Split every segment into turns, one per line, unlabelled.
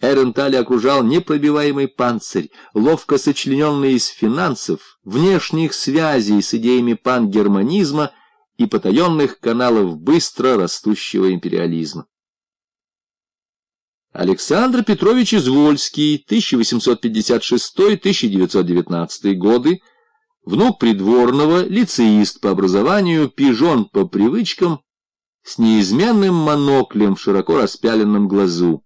Эренталь окружал непробиваемый панцирь, ловко сочлененный из финансов, внешних связей с идеями пангерманизма и потаенных каналов быстро растущего империализма. Александр Петрович Извольский, 1856-1919 годы, внук придворного, лицеист по образованию, пижон по привычкам, с неизменным моноклем в широко распяленном глазу.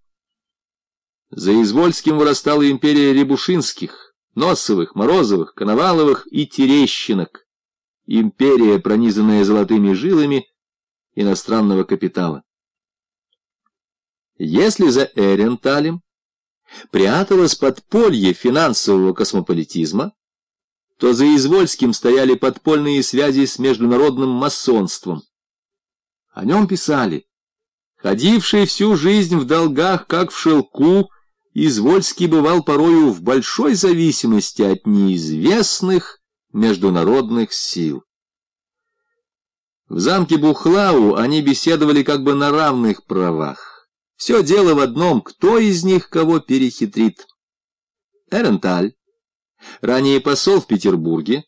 За Извольским вырастала империя Рябушинских, Носовых, Морозовых, Коноваловых и Терещинок, империя, пронизанная золотыми жилами иностранного капитала. Если за Эренталем пряталось подполье финансового космополитизма, то за Извольским стояли подпольные связи с международным масонством. О нем писали. Ходивший всю жизнь в долгах, как в шелку, Извольский бывал порою в большой зависимости от неизвестных международных сил. В замке Бухлау они беседовали как бы на равных правах. Все дело в одном, кто из них кого перехитрит. Эренталь, ранее посол в Петербурге,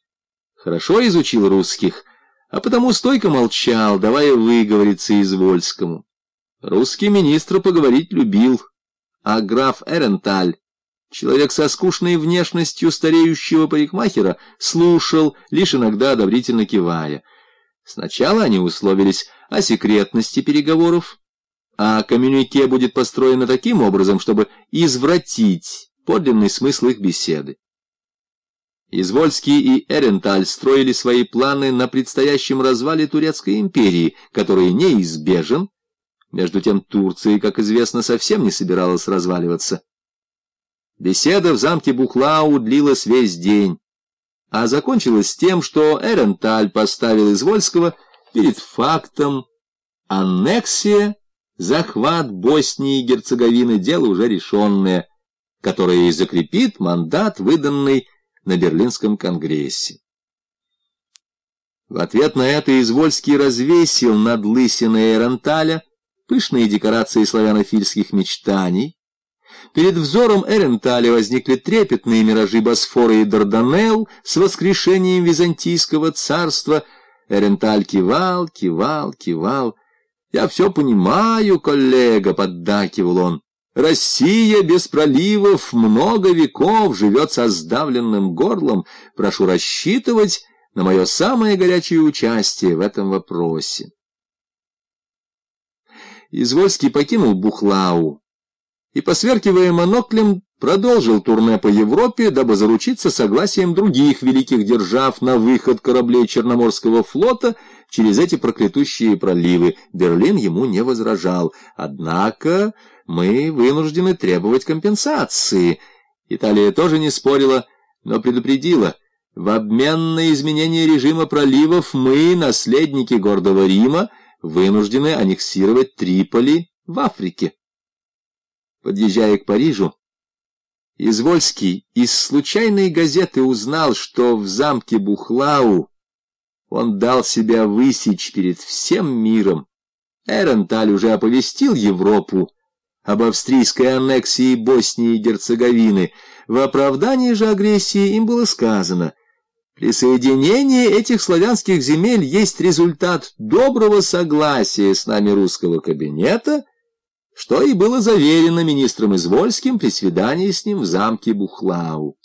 хорошо изучил русских, а потому стойко молчал, давая выговориться Извольскому. Русский министр поговорить любил, а граф Эренталь, человек со скучной внешностью стареющего парикмахера, слушал, лишь иногда одобрительно кивая. Сначала они условились о секретности переговоров, а коммюнике будет построено таким образом, чтобы извратить подлинный смысл их беседы. Извольский и Эренталь строили свои планы на предстоящем развале Турецкой империи, который неизбежен. Между тем Турция, как известно, совсем не собиралась разваливаться. Беседа в замке Бухлау длилась весь день, а закончилась тем, что Эренталь поставил Извольского перед фактом аннексия, захват Боснии и Герцеговины, дело уже решенное, которое и закрепит мандат, выданный на Берлинском конгрессе. В ответ на это Извольский развесил над лысиной Эренталя пышные декорации славянофильских мечтаний. Перед взором Эренталя возникли трепетные миражи Босфора и Дарданелл с воскрешением византийского царства. Эренталь кивал, кивал, кивал. «Я все понимаю, коллега», — поддакивал он. Россия без проливов много веков живет со сдавленным горлом. Прошу рассчитывать на мое самое горячее участие в этом вопросе. Извольский покинул Бухлау и, посверкивая моноклем, продолжил турне по Европе, дабы заручиться согласием других великих держав на выход кораблей Черноморского флота через эти проклятущие проливы. Берлин ему не возражал. Однако мы вынуждены требовать компенсации. Италия тоже не спорила, но предупредила. В обмен на изменение режима проливов мы, наследники гордого Рима, вынуждены аннексировать Триполи в Африке. Подъезжая к Парижу, Извольский из случайной газеты узнал, что в замке Бухлау он дал себя высечь перед всем миром. Эренталь уже оповестил Европу об австрийской аннексии Боснии и Герцеговины. В оправдании же агрессии им было сказано, присоединение этих славянских земель есть результат доброго согласия с нами русского кабинета, что и было заверено министром Извольским при свидании с ним в замке Бухлау.